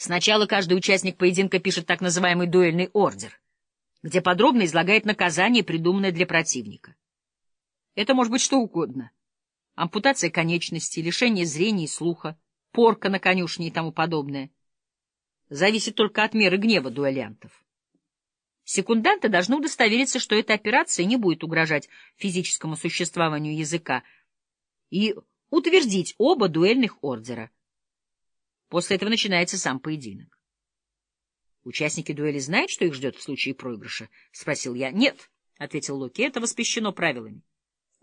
Сначала каждый участник поединка пишет так называемый дуэльный ордер, где подробно излагает наказание, придуманное для противника. Это может быть что угодно. Ампутация конечностей, лишение зрения и слуха, порка на конюшне и тому подобное. Зависит только от меры гнева дуэлянтов. Секунданты должны удостовериться, что эта операция не будет угрожать физическому существованию языка, и утвердить оба дуэльных ордера. После этого начинается сам поединок. «Участники дуэли знают, что их ждет в случае проигрыша?» — спросил я. «Нет», — ответил Локи, — «это воспрещено правилами.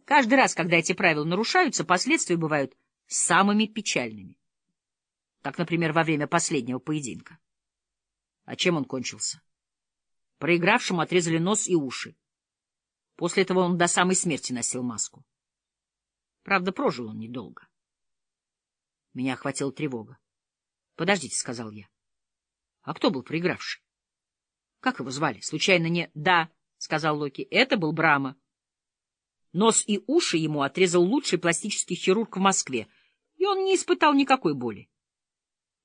Каждый раз, когда эти правила нарушаются, последствия бывают самыми печальными. Как, например, во время последнего поединка. А чем он кончился? Проигравшему отрезали нос и уши. После этого он до самой смерти носил маску. Правда, прожил он недолго. Меня охватила тревога. — Подождите, — сказал я. — А кто был проигравший? — Как его звали? Случайно не... — Да, — сказал Локи, — это был Брама. Нос и уши ему отрезал лучший пластический хирург в Москве, и он не испытал никакой боли.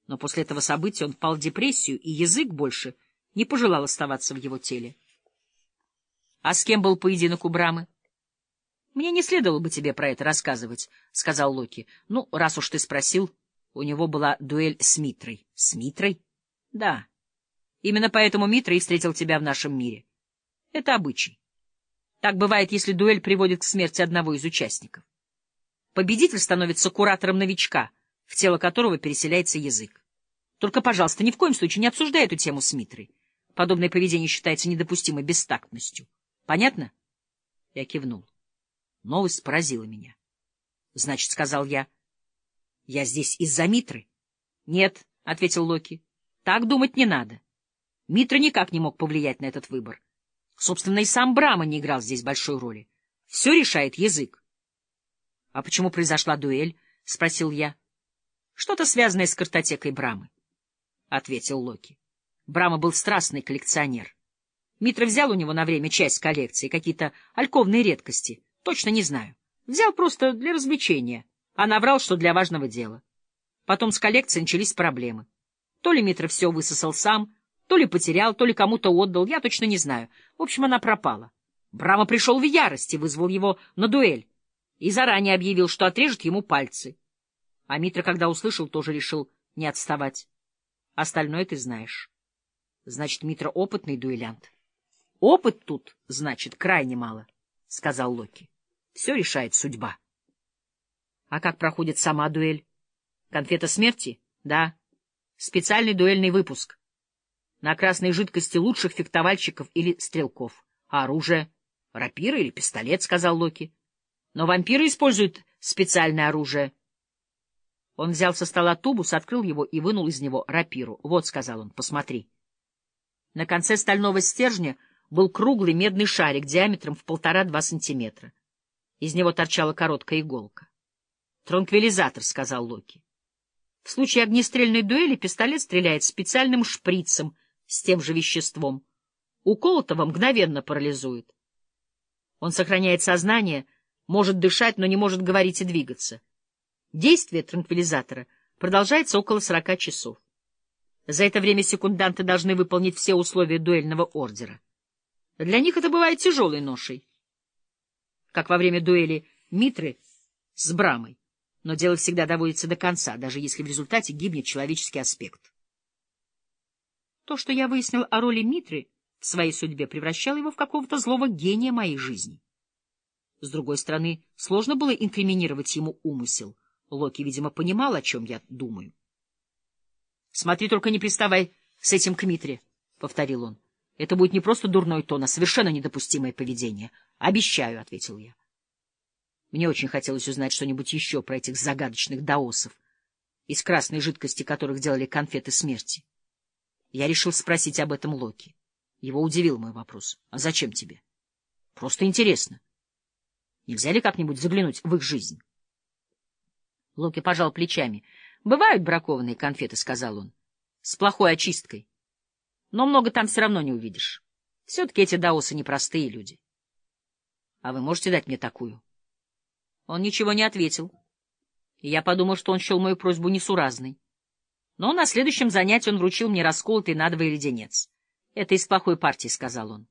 Но после этого события он впал в депрессию, и язык больше не пожелал оставаться в его теле. — А с кем был поединок у Брамы? — Мне не следовало бы тебе про это рассказывать, — сказал Локи. — Ну, раз уж ты спросил, у него была дуэль с Митрой. — С Митрой? — Да. Именно поэтому Митра и встретил тебя в нашем мире. Это обычай. Так бывает, если дуэль приводит к смерти одного из участников. Победитель становится куратором новичка, в тело которого переселяется язык. Только, пожалуйста, ни в коем случае не обсуждай эту тему с Митрой. Подобное поведение считается недопустимой бестактностью. Понятно? Я кивнул. Новость поразила меня. — Значит, — сказал я, — я здесь из-за Митры? — Нет, — ответил Локи, — так думать не надо. Митра никак не мог повлиять на этот выбор. Собственно, и сам Брама не играл здесь большой роли. Все решает язык. — А почему произошла дуэль? — спросил я. — Что-то связанное с картотекой Брамы, — ответил Локи. Брама был страстный коллекционер. Митра взял у него на время часть коллекции, какие-то альковные редкости — Точно не знаю. Взял просто для развлечения, а наврал, что для важного дела. Потом с коллекцией начались проблемы. То ли Митра все высосал сам, то ли потерял, то ли кому-то отдал, я точно не знаю. В общем, она пропала. Брама пришел в ярость и вызвал его на дуэль. И заранее объявил, что отрежет ему пальцы. А Митра, когда услышал, тоже решил не отставать. Остальное ты знаешь. Значит, Митра опытный дуэлянт. Опыт тут, значит, крайне мало, — сказал Локи. Все решает судьба. А как проходит сама дуэль? Конфета смерти? Да. Специальный дуэльный выпуск. На красной жидкости лучших фехтовальщиков или стрелков. А оружие? Рапира или пистолет, сказал Локи. Но вампиры используют специальное оружие. Он взял со стола тубус, открыл его и вынул из него рапиру. Вот, сказал он, посмотри. На конце стального стержня был круглый медный шарик диаметром в полтора-два сантиметра. Из него торчала короткая иголка. «Транквилизатор», — сказал Локи. В случае огнестрельной дуэли пистолет стреляет специальным шприцем с тем же веществом. Уколотого мгновенно парализует. Он сохраняет сознание, может дышать, но не может говорить и двигаться. Действие транквилизатора продолжается около сорока часов. За это время секунданты должны выполнить все условия дуэльного ордера. Для них это бывает тяжелой ношей как во время дуэли Митры с Брамой, но дело всегда доводится до конца, даже если в результате гибнет человеческий аспект. То, что я выяснил о роли Митры в своей судьбе, превращало его в какого-то злого гения моей жизни. С другой стороны, сложно было инкриминировать ему умысел. Локи, видимо, понимал, о чем я думаю. — Смотри, только не приставай с этим к Митре, — повторил он. — Это будет не просто дурной тон, а совершенно недопустимое поведение. Обещаю, — ответил я. Мне очень хотелось узнать что-нибудь еще про этих загадочных даосов, из красной жидкости которых делали конфеты смерти. Я решил спросить об этом Локи. Его удивил мой вопрос. — А зачем тебе? — Просто интересно. Нельзя ли как-нибудь заглянуть в их жизнь? Локи пожал плечами. — Бывают бракованные конфеты, — сказал он, — с плохой очисткой. Но много там все равно не увидишь. Все-таки эти даосы непростые люди. — а вы можете дать мне такую? Он ничего не ответил. Я подумал, что он счел мою просьбу несуразной. Но на следующем занятии он вручил мне расколотый надвое леденец. — Это из плохой партии, — сказал он.